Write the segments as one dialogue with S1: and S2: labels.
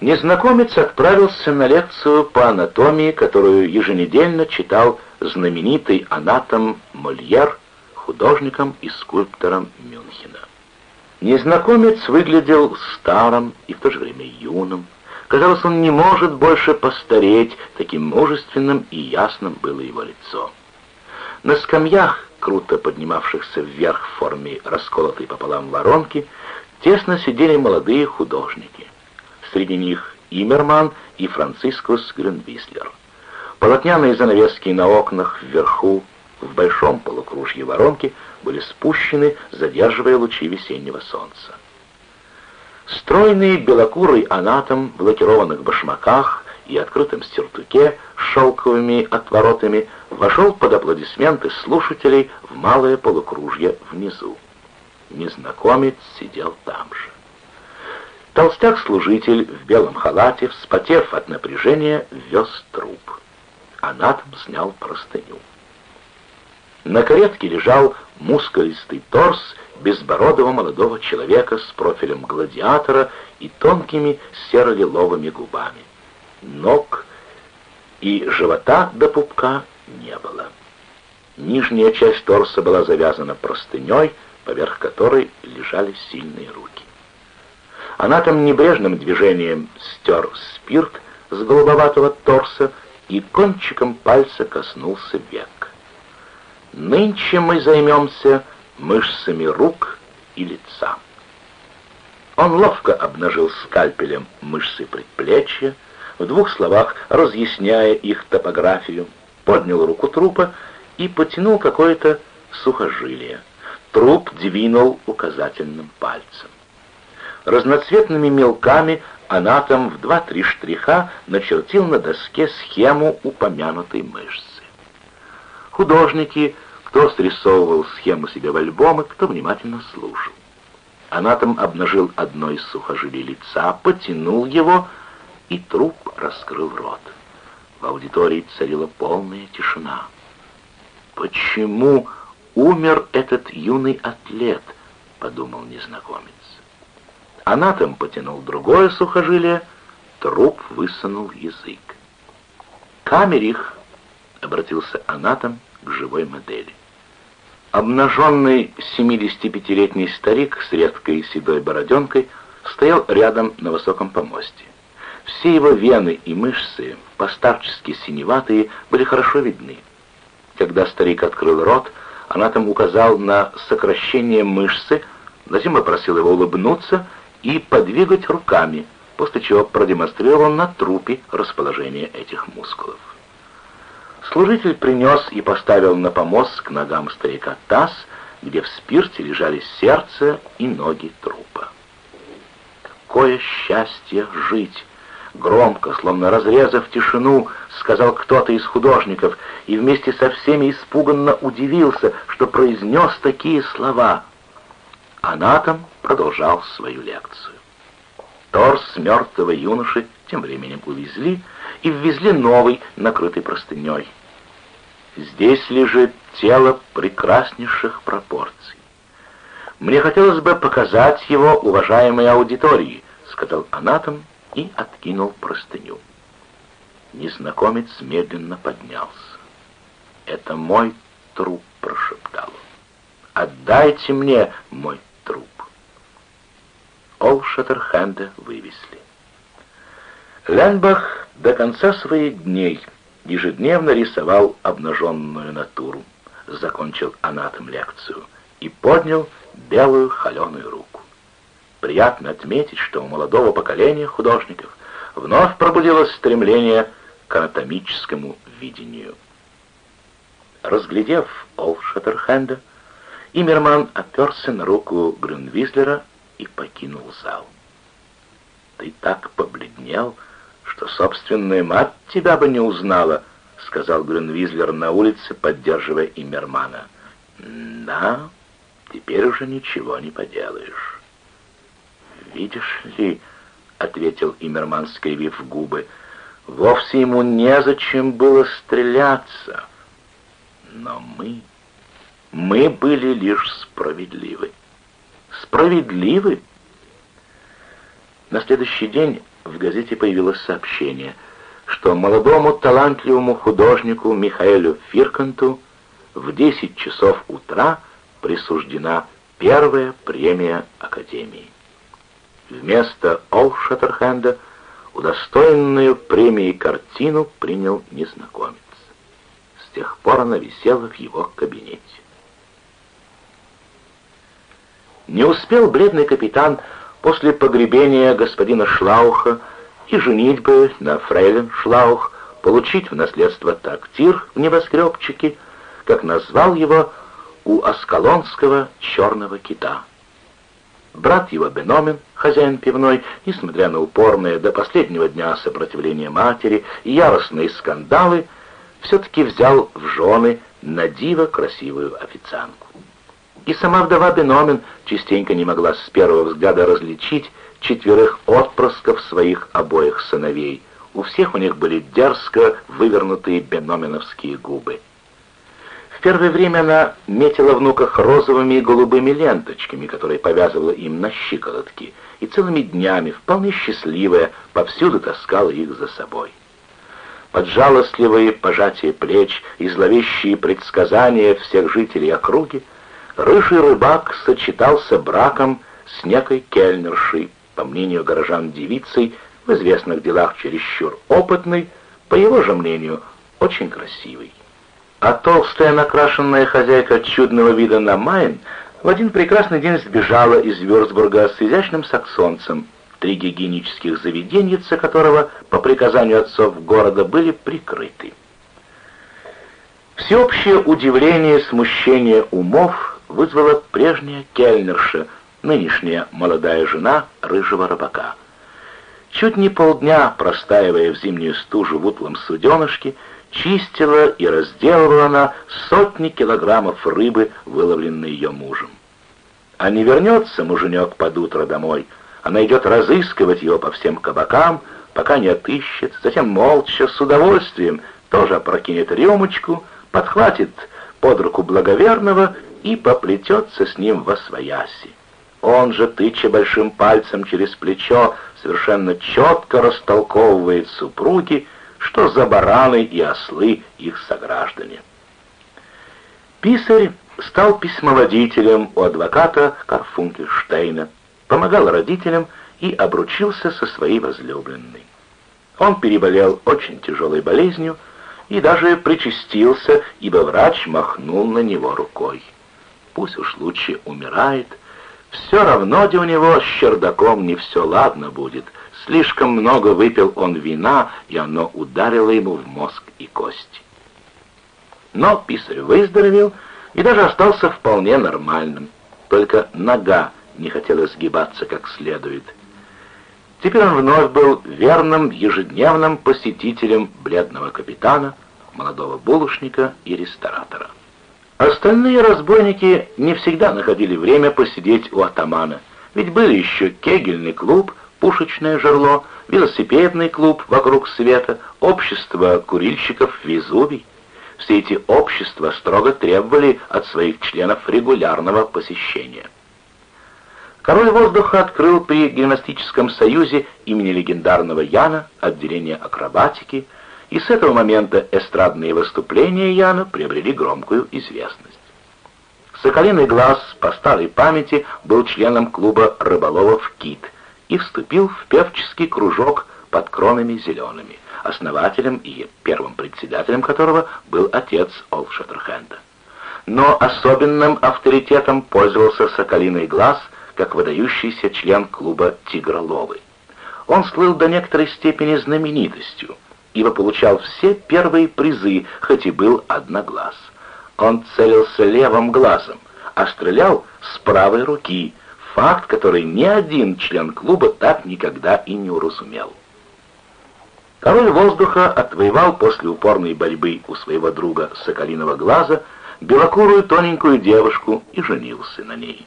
S1: Незнакомец отправился на лекцию по анатомии, которую еженедельно читал знаменитый анатом Мольер, художником и скульптором Мюнхена. Незнакомец выглядел старым и в то же время юным. Казалось, он не может больше постареть, таким мужественным и ясным было его лицо. На скамьях, круто поднимавшихся вверх в форме расколотой пополам воронки, тесно сидели молодые художники. Среди них Имерман и Францискус Грюнвислер. Полотняные занавески на окнах вверху, в большом полукружье воронки, были спущены, задерживая лучи весеннего солнца. Стройный белокурый анатом в лакированных башмаках и открытом сюртуке с шелковыми отворотами вошел под аплодисменты слушателей в малое полукружье внизу. Незнакомец сидел там же. Толстяк-служитель в белом халате, вспотев от напряжения, вез труп. Анатом снял простыню. На каретке лежал мускулистый торс безбородого молодого человека с профилем гладиатора и тонкими серо-лиловыми губами. Ног и живота до пупка не было. Нижняя часть торса была завязана простыней, поверх которой лежали сильные руки. Она там небрежным движением стер спирт с голубоватого торса и кончиком пальца коснулся век. Нынче мы займемся мышцами рук и лица. Он ловко обнажил скальпелем мышцы предплечья, в двух словах разъясняя их топографию, поднял руку трупа и потянул какое-то сухожилие. Труп двинул указательным пальцем. Разноцветными мелками анатом в два-три штриха начертил на доске схему упомянутой мышцы. Художники, кто срисовывал схему себе в альбомы, кто внимательно слушал. Анатом обнажил одно из сухожилий лица, потянул его, и труп раскрыл рот. В аудитории царила полная тишина. «Почему умер этот юный атлет?» — подумал незнакомец. Анатом потянул другое сухожилие, труп высунул язык. «Камерих!» — обратился анатом к живой модели. Обнаженный 75-летний старик с редкой седой бороденкой стоял рядом на высоком помосте. Все его вены и мышцы, постарчески синеватые, были хорошо видны. Когда старик открыл рот, анатом указал на сокращение мышцы, затем попросил его улыбнуться — и подвигать руками, после чего продемонстрировал на трупе расположение этих мускулов. Служитель принес и поставил на помост к ногам старика таз, где в спирте лежали сердце и ноги трупа. «Какое счастье жить!» Громко, словно разрезав тишину, сказал кто-то из художников, и вместе со всеми испуганно удивился, что произнес такие слова — Анатом продолжал свою лекцию. Торс мертвого юноши тем временем увезли и ввезли новый, накрытый простыней. Здесь лежит тело прекраснейших пропорций. Мне хотелось бы показать его уважаемой аудитории, сказал анатом и откинул простыню. Незнакомец медленно поднялся. «Это мой труп», — прошептал он. «Отдайте мне мой Олшеттерхенда вывезли. Ленбах до конца своих дней ежедневно рисовал обнаженную натуру, закончил анатом лекцию и поднял белую холеную руку. Приятно отметить, что у молодого поколения художников вновь пробудилось стремление к анатомическому видению. Разглядев Олшеттерхенда, Имерман оперся на руку Грюнвизлера и покинул зал. «Ты так побледнел, что собственная мать тебя бы не узнала», — сказал Грюнвизлер на улице, поддерживая Иммермана. «Да, теперь уже ничего не поделаешь». «Видишь ли», — ответил Иммерман, скривив губы, — «вовсе ему незачем было стреляться. Но мы, мы были лишь справедливы» справедливы. На следующий день в газете появилось сообщение, что молодому талантливому художнику Михаэлю Фирканту в 10 часов утра присуждена первая премия Академии. Вместо Ол Шаттерхенда удостоенную премии картину принял незнакомец. С тех пор она висела в его кабинете. Не успел бледный капитан после погребения господина Шлауха и женитьбы на фрейлин Шлаух получить в наследство трактир в небоскребчике, как назвал его у Аскалонского черного кита. Брат его Беномен, хозяин пивной, несмотря на упорное до последнего дня сопротивление матери и яростные скандалы, все-таки взял в жены на диво красивую официантку. И сама вдова Беномен частенько не могла с первого взгляда различить четверых отпрысков своих обоих сыновей. У всех у них были дерзко вывернутые беноменовские губы. В первое время она метила внуках розовыми и голубыми ленточками, которые повязывала им на щиколотки, и целыми днями, вполне счастливая, повсюду таскала их за собой. Под жалостливые пожатия плеч и зловещие предсказания всех жителей округи рыжий рыбак сочетался браком с некой кельнершей, по мнению горожан девицей, в известных делах чересчур опытной, по его же мнению, очень красивой. А толстая накрашенная хозяйка чудного вида на Майн в один прекрасный день сбежала из Вюрцбурга с изящным саксонцем, три гигиенических заведеньица которого по приказанию отцов города были прикрыты. Всеобщее удивление и смущение умов вызвала прежняя кельнерша, нынешняя молодая жена рыжего рыбака. Чуть не полдня, простаивая в зимнюю стужу в утлом суденышке, чистила и разделывала она сотни килограммов рыбы, выловленной ее мужем. А не вернется муженек под утро домой, она идет разыскивать его по всем кабакам, пока не отыщет, затем молча, с удовольствием, тоже опрокинет рюмочку, подхватит под руку благоверного и поплетется с ним во свояси. Он же, тыча большим пальцем через плечо, совершенно четко растолковывает супруги, что за бараны и ослы их сограждане. Писарь стал письмоводителем у адвоката Карфункельштейна, помогал родителям и обручился со своей возлюбленной. Он переболел очень тяжелой болезнью и даже причастился, ибо врач махнул на него рукой. Пусть уж лучше умирает, все равно, где у него с чердаком не все ладно будет — Слишком много выпил он вина, и оно ударило ему в мозг и кости. Но писарь выздоровел и даже остался вполне нормальным. Только нога не хотела сгибаться как следует. Теперь он вновь был верным ежедневным посетителем бледного капитана, молодого булочника и ресторатора. Остальные разбойники не всегда находили время посидеть у атамана, ведь были еще кегельный клуб, пушечное жерло, велосипедный клуб вокруг света, общество курильщиков Везувий. Все эти общества строго требовали от своих членов регулярного посещения. Король воздуха открыл при гимнастическом союзе имени легендарного Яна отделение акробатики, и с этого момента эстрадные выступления Яна приобрели громкую известность. Соколиный глаз по старой памяти был членом клуба рыболовов «Кит», и вступил в певческий кружок под кронами зелеными, основателем и первым председателем которого был отец Олшеттерхенда. Но особенным авторитетом пользовался «Соколиный глаз», как выдающийся член клуба «Тигроловы». Он слыл до некоторой степени знаменитостью, ибо получал все первые призы, хоть и был одноглаз. Он целился левым глазом, а стрелял с правой руки, Факт, который ни один член клуба так никогда и не уразумел. Король воздуха отвоевал после упорной борьбы у своего друга Соколиного глаза белокурую тоненькую девушку и женился на ней.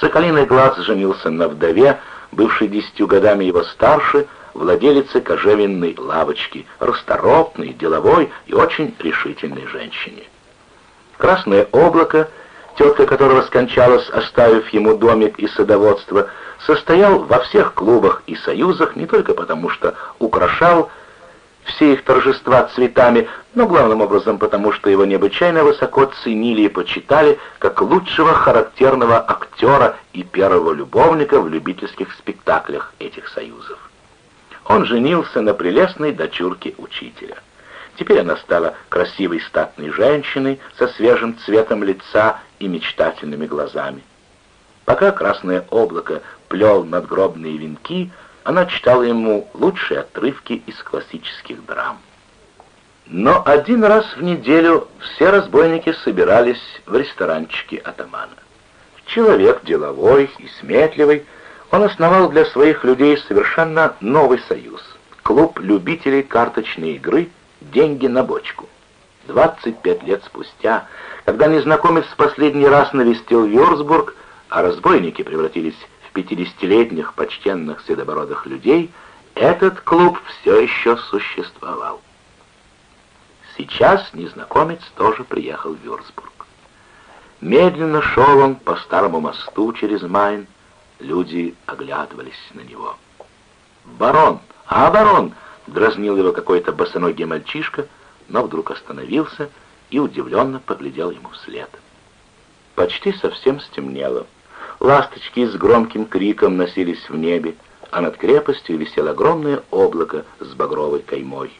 S1: Соколиный глаз женился на вдове, бывшей десятью годами его старше, владелице кожевенной лавочки, расторопной, деловой и очень решительной женщине. Красное облако тетка которого скончалась, оставив ему домик и садоводство, состоял во всех клубах и союзах не только потому, что украшал все их торжества цветами, но главным образом потому, что его необычайно высоко ценили и почитали как лучшего характерного актера и первого любовника в любительских спектаклях этих союзов. Он женился на прелестной дочурке учителя. Теперь она стала красивой статной женщиной со свежим цветом лица и мечтательными глазами. Пока красное облако плел надгробные венки, она читала ему лучшие отрывки из классических драм. Но один раз в неделю все разбойники собирались в ресторанчике атамана. Человек деловой и сметливый, он основал для своих людей совершенно новый союз — клуб любителей карточной игры «Деньги на бочку». 25 лет спустя, когда незнакомец в последний раз навестил Вёрсбург, а разбойники превратились в пятидесятилетних почтенных седобородых людей, этот клуб все еще существовал. Сейчас незнакомец тоже приехал в Вюрцбург. Медленно шел он по старому мосту через Майн. Люди оглядывались на него. «Барон! А, барон!» — дразнил его какой-то босоногий мальчишка, но вдруг остановился и удивленно поглядел ему вслед. Почти совсем стемнело. Ласточки с громким криком носились в небе, а над крепостью висело огромное облако с багровой каймой.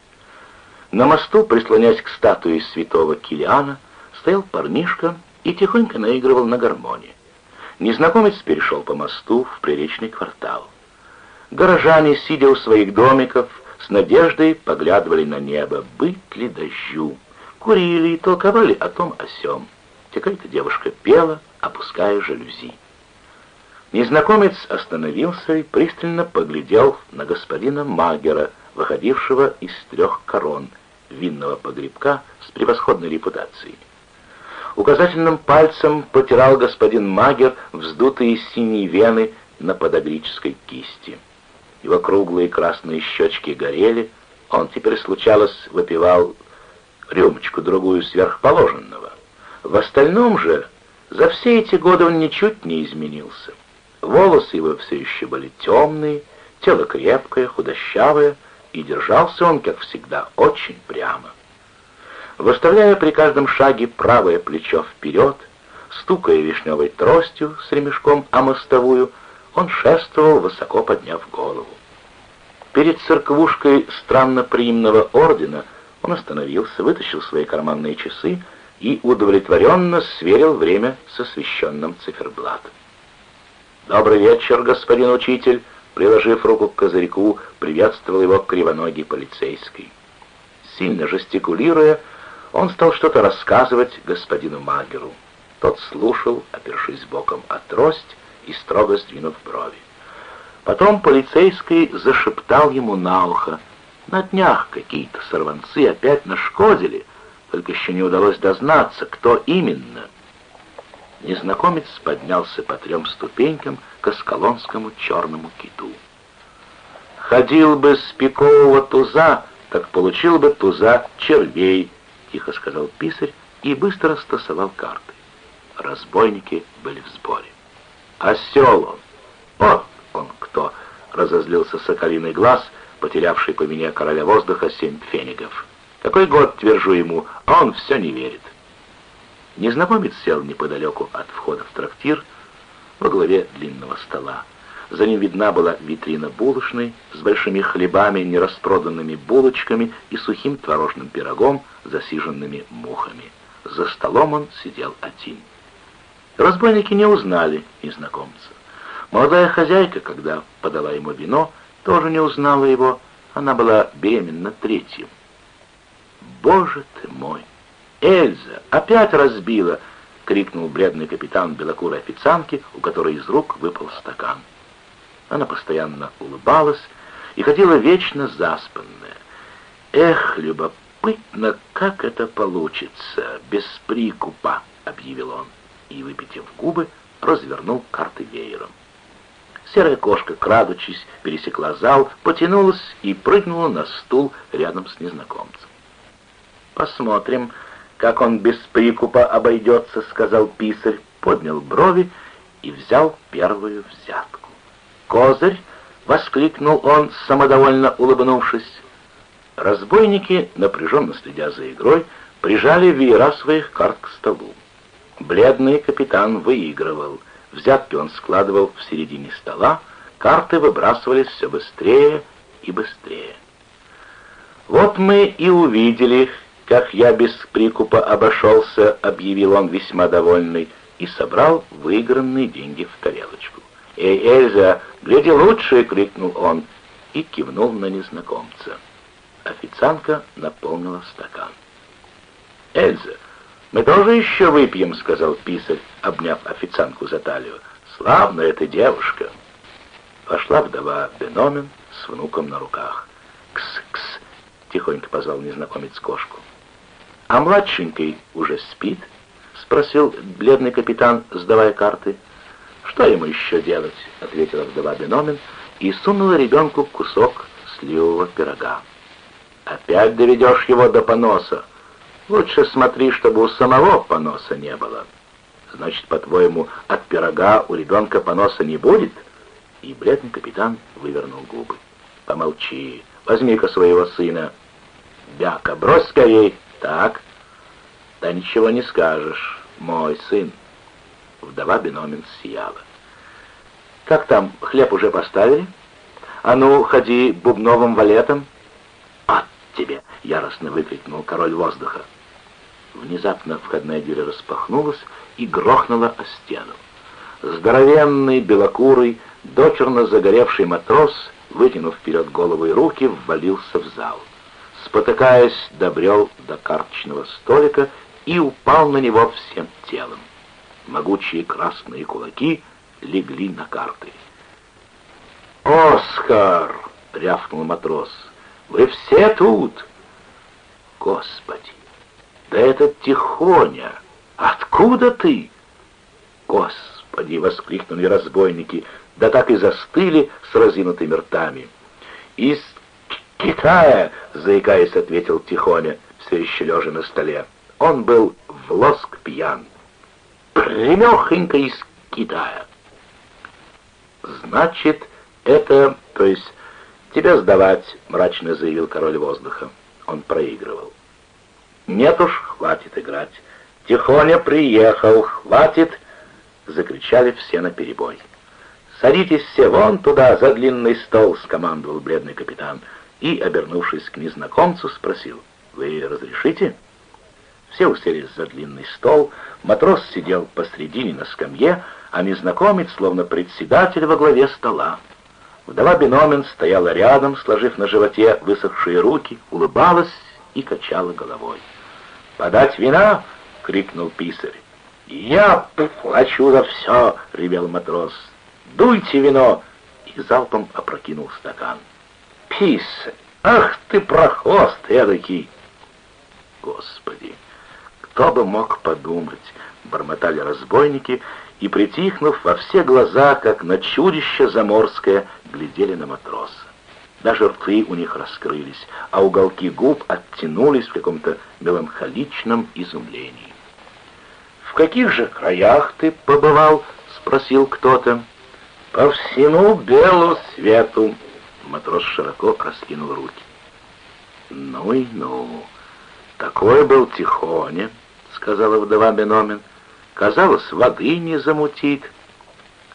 S1: На мосту, прислонясь к статуе святого Килиана, стоял парнишка и тихонько наигрывал на гармонии. Незнакомец перешел по мосту в приречный квартал. Горожане, сидя у своих домиков, с надеждой поглядывали на небо, быть ли дождю. Курили и толковали о том о сём. Какая-то девушка пела, опуская жалюзи. Незнакомец остановился и пристально поглядел на господина Магера, выходившего из трех корон, винного погребка с превосходной репутацией. Указательным пальцем потирал господин Магер вздутые синие вены на подогрической кисти. Его круглые красные щечки горели, он теперь случалось выпивал рюмочку-другую сверхположенного. В остальном же за все эти годы он ничуть не изменился. Волосы его все еще были темные, тело крепкое, худощавое, и держался он, как всегда, очень прямо. Выставляя при каждом шаге правое плечо вперед, стукая вишневой тростью с ремешком о мостовую, он шествовал, высоко подняв голову. Перед церквушкой странноприимного ордена он остановился, вытащил свои карманные часы и удовлетворенно сверил время с освещенным циферблатом. «Добрый вечер, господин учитель!» Приложив руку к козырьку, приветствовал его кривоногий полицейский. Сильно жестикулируя, он стал что-то рассказывать господину Магеру. Тот слушал, опершись боком о трость и строго сдвинув брови. Потом полицейский зашептал ему на ухо. На днях какие-то сорванцы опять нашкодили, только еще не удалось дознаться, кто именно — незнакомец поднялся по трем ступенькам к аскалонскому черному киту. «Ходил бы с пикового туза, так получил бы туза червей», — тихо сказал писарь и быстро стасовал карты. Разбойники были в сборе. «Осел он! Вот он кто!» — разозлился соколиный глаз, потерявший по меня короля воздуха семь фенигов. «Какой год, твержу ему, а он все не верит». Незнакомец сел неподалеку от входа в трактир, во главе длинного стола. За ним видна была витрина булочной с большими хлебами, нераспроданными булочками и сухим творожным пирогом, засиженными мухами. За столом он сидел один. Разбойники не узнали незнакомца. Молодая хозяйка, когда подала ему вино, тоже не узнала его. Она была беременна третьим. «Боже ты мой!» «Эльза! Опять разбила!» — крикнул бледный капитан белокурой официантки, у которой из рук выпал стакан. Она постоянно улыбалась и ходила вечно заспанная. «Эх, любопытно, как это получится, без прикупа!» — объявил он, и, выпитив губы, развернул карты веером. Серая кошка, крадучись, пересекла зал, потянулась и прыгнула на стул рядом с незнакомцем. «Посмотрим», как он без прикупа обойдется», — сказал писарь, поднял брови и взял первую взятку. «Козырь!» — воскликнул он, самодовольно улыбнувшись. Разбойники, напряженно следя за игрой, прижали веера своих карт к столу. Бледный капитан выигрывал. Взятки он складывал в середине стола, карты выбрасывались все быстрее и быстрее. «Вот мы и увидели, как я без прикупа обошелся», — объявил он весьма довольный, и собрал выигранные деньги в тарелочку. «Эй, Эльза, гляди лучше!» — крикнул он и кивнул на незнакомца. Официантка наполнила стакан. «Эльза, мы тоже еще выпьем», — сказал писарь, обняв официантку за талию. «Славная ты девушка!» Вошла вдова Беномен с внуком на руках. «Кс-кс!» — тихонько позвал незнакомец кошку. «А младшенький уже спит?» — спросил бледный капитан, сдавая карты. «Что ему еще делать?» — ответила вдова Беномен и сунула ребенку кусок сливового пирога. «Опять доведешь его до поноса. Лучше смотри, чтобы у самого поноса не было. Значит, по-твоему, от пирога у ребенка поноса не будет?» И бледный капитан вывернул губы. «Помолчи, возьми-ка своего сына. Бяка, брось скорей. Так, да ничего не скажешь, мой сын». Вдова Беномен сияла. «Как там, хлеб уже поставили? А ну, ходи бубновым валетом!» «От тебе!» — яростно выкрикнул король воздуха. Внезапно входная дверь распахнулась и грохнула о стену. Здоровенный, белокурый, дочерно загоревший матрос, вытянув вперед голову и руки, ввалился в зал. Спотыкаясь, добрел до карточного столика и упал на него всем телом. Могучие красные кулаки легли на карты. «Оскар!» — рявкнул матрос. «Вы все тут!» «Господи! Да этот Тихоня! Откуда ты?» «Господи!» — воскликнули разбойники, да так и застыли с разинутыми ртами. «Из Китая!» — заикаясь, ответил Тихоня, все еще лежа на столе. Он был в лоск пьян прямехонько из Китая. Значит, это, то есть, тебя сдавать, мрачно заявил король воздуха. Он проигрывал. Нет уж, хватит играть. Тихоня приехал, хватит, закричали все на перебой. «Садитесь все вон туда, за длинный стол», — скомандовал бледный капитан, и, обернувшись к незнакомцу, спросил, «Вы разрешите?» Все уселись за длинный стол, матрос сидел посредине на скамье, а незнакомец, словно председатель во главе стола. Вдова Биномен стояла рядом, сложив на животе высохшие руки, улыбалась и качала головой. «Подать вина!» — крикнул писарь. «Я плачу за все!» — ревел матрос. «Дуйте вино!» и залпом опрокинул стакан. «Писарь! Ах ты прохвост эдакий!» Господи! Кто бы мог подумать, бормотали разбойники, и, притихнув во все глаза, как на чудище заморское, глядели на матроса. Даже рты у них раскрылись, а уголки губ оттянулись в каком-то меланхоличном изумлении. «В каких же краях ты побывал?» — спросил кто-то. «По всему белу свету!» — матрос широко раскинул руки. «Ну и ну! Такой был Тихоня!» Сказала вдова Беномен. «Казалось, воды не замутит.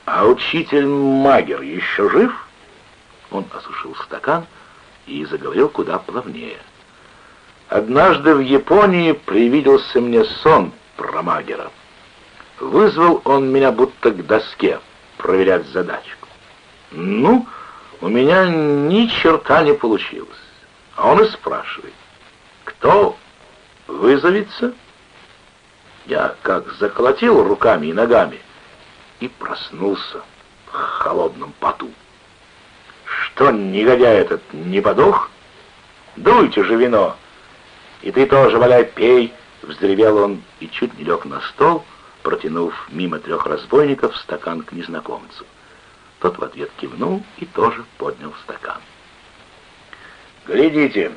S1: А учитель Магер еще жив?» Он осушил стакан и заговорил куда плавнее. «Однажды в Японии привиделся мне сон про Магера. Вызвал он меня будто к доске проверять задачку. Ну, у меня ни черта не получилось. А он и спрашивает, кто вызовется?» Я как заколотил руками и ногами и проснулся в холодном поту. Что, негодяй этот, не подох? Дуйте же вино! И ты тоже, валяй, пей! Вздревел он и чуть не лег на стол, протянув мимо трех разбойников стакан к незнакомцу. Тот в ответ кивнул и тоже поднял стакан. «Глядите,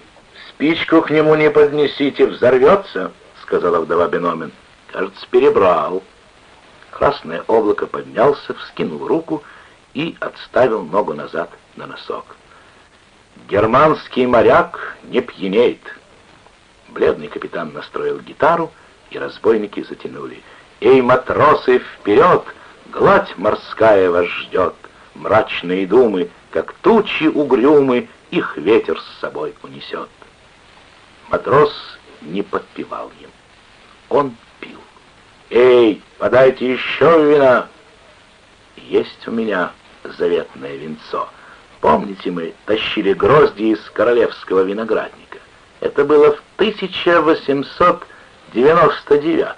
S1: спичку к нему не поднесите, взорвется!» сказала вдова Беномин. «Кажется, перебрал». Красное облако поднялся, вскинул руку и отставил ногу назад на носок. «Германский моряк не пьянеет». Бледный капитан настроил гитару, и разбойники затянули. «Эй, матросы, вперед! Гладь морская вас ждет! Мрачные думы, как тучи угрюмы, их ветер с собой унесет». Матрос не подпевал им. Он. «Эй, подайте еще вина!» «Есть у меня заветное венцо. Помните, мы тащили грозди из королевского виноградника? Это было в 1899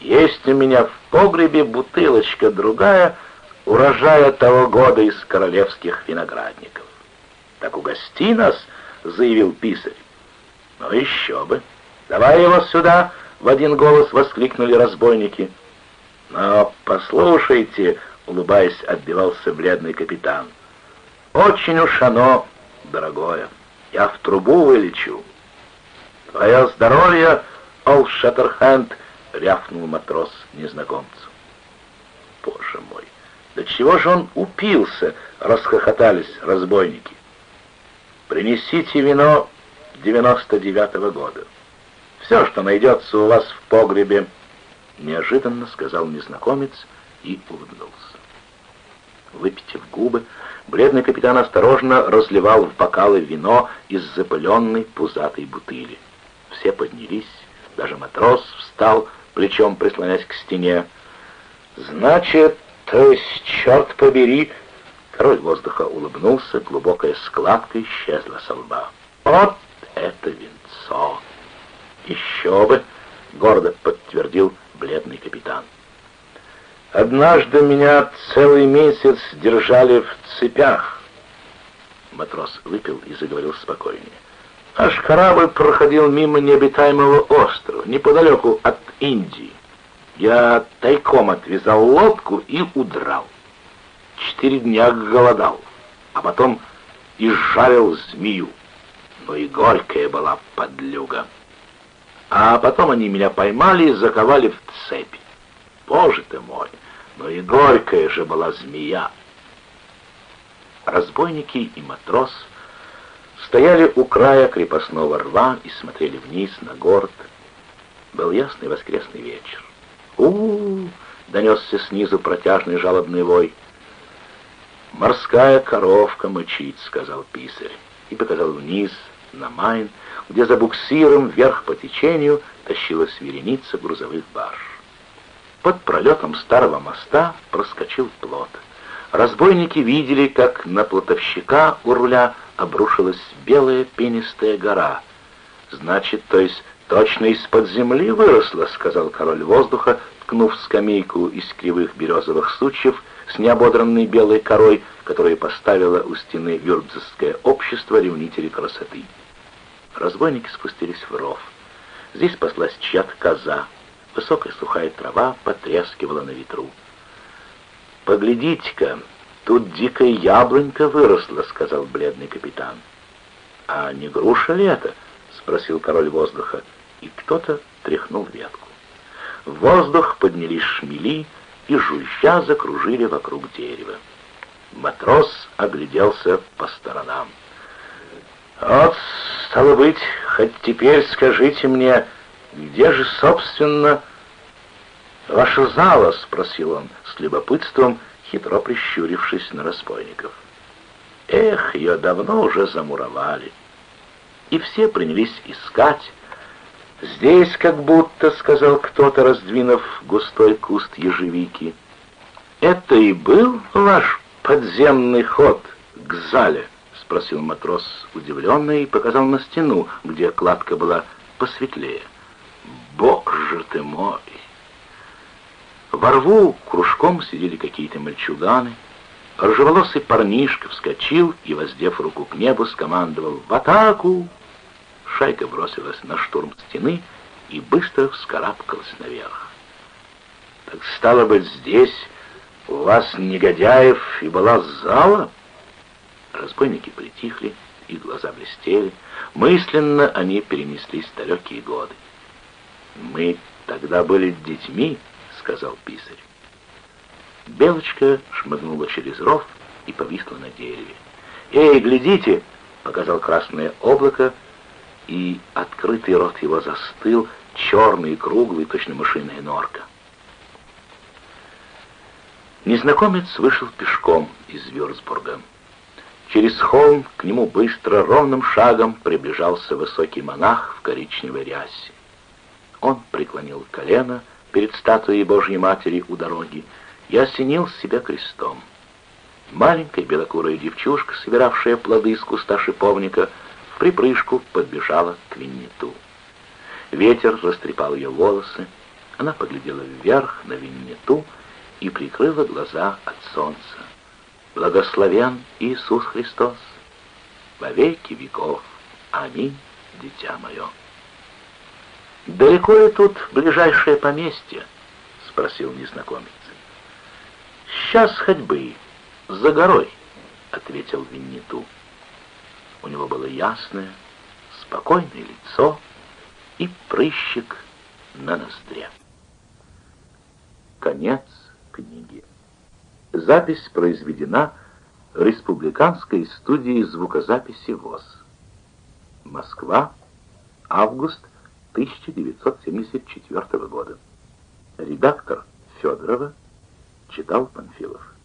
S1: Есть у меня в погребе бутылочка другая урожая того года из королевских виноградников. Так угости нас, заявил писарь. Ну еще бы. Давай его сюда, в один голос воскликнули разбойники. Но послушайте, улыбаясь, отбивался бледный капитан. Очень уж оно дорогое. Я в трубу вылечу. Твое здоровье, Ол Шаттерхенд, рявкнул матрос незнакомцу. Боже мой, да чего же он упился, расхохотались разбойники. Принесите вино 99-го года. Все, что найдется у вас в погребе, неожиданно сказал незнакомец и улыбнулся. Выпитив губы, бледный капитан осторожно разливал в бокалы вино из запыленной пузатой бутыли. Все поднялись, даже матрос встал, плечом прислонясь к стене. «Значит, то есть, черт побери!» Король воздуха улыбнулся, глубокая складка исчезла со лба. «Вот это венцо!» «Еще бы!» — гордо подтвердил бледный капитан. «Однажды меня целый месяц держали в цепях». Матрос выпил и заговорил спокойнее. Наш корабль проходил мимо необитаемого острова, неподалеку от Индии. Я тайком отвязал лодку и удрал. Четыре дня голодал, а потом изжарил змею. Но и горькая была подлюга. А потом они меня поймали и заковали в цепь. Боже ты мой, но и горькая же была змея. Разбойники и матрос стояли у края крепостного рва и смотрели вниз на город. Был ясный воскресный вечер. у у, -у донесся снизу протяжный жалобный вой. «Морская коровка мычит», — сказал писарь, и показал вниз, на Майн, где за буксиром вверх по течению тащилась вереница грузовых барж. Под пролетом старого моста проскочил плот. Разбойники видели, как на плотовщика у руля обрушилась белая пенистая гора. «Значит, то есть точно из-под земли выросла», — сказал король воздуха, ткнув скамейку из кривых березовых сучьев с неободранной белой корой, которую поставило у стены Вюрбзовское общество ревнителей красоты. Разбойники спустились в ров. Здесь паслась чья-то коза. Высокая сухая трава потрескивала на ветру. «Поглядите-ка, тут дикая яблонька выросла», — сказал бледный капитан. «А не груша ли это?» — спросил король воздуха, и кто-то тряхнул ветку. В воздух поднялись шмели и, жужжа, закружили вокруг дерева. Матрос огляделся по сторонам. «Вот, стало быть, хоть теперь скажите мне, где же, собственно, ваша зала?» — спросил он с любопытством, хитро прищурившись на разбойников. «Эх, ее давно уже замуровали». И все принялись искать. «Здесь как будто», — сказал кто-то, раздвинув густой куст ежевики. «Это и был ваш подземный ход к зале?» — спросил матрос удивленный и показал на стену, где кладка была посветлее. «Боже ты мой!» Во рву кружком сидели какие-то мальчуганы. Ржеволосый парнишка вскочил и, воздев руку к небу, скомандовал «В атаку!». Шайка бросилась на штурм стены и быстро вскарабкалась наверх. «Так стало быть, здесь у вас, негодяев, и была зала?» Разбойники притихли, их глаза блестели. Мысленно они перенеслись в далекие годы. Мы тогда были детьми, сказал писарь. Белочка шмыгнула через ров и повисла на дереве. «Эй, глядите!» — показал красное облако, и открытый рот его застыл, черный и круглый, точно мышиная норка. Незнакомец вышел пешком из Вюрцбурга. Через холм к нему быстро, ровным шагом приближался высокий монах в коричневой рясе. Он преклонил колено перед статуей Божьей Матери у дороги и осенил себя крестом. Маленькая белокурая девчушка, собиравшая плоды из куста шиповника, в припрыжку подбежала к Винниту. Ветер растрепал ее волосы, она поглядела вверх на Винниту и прикрыла глаза от солнца. Благословен Иисус Христос во веки веков. Аминь, дитя мое. «Далеко ли тут ближайшее поместье?» — спросил незнакомец. «Сейчас ходьбы, за горой», — ответил Винниту. У него было ясное, спокойное лицо и прыщик на ноздре. Конец книги. Запись произведена Республиканской студией звукозаписи ВОЗ. Москва, август 1974 года. Редактор Федорова читал Панфилов.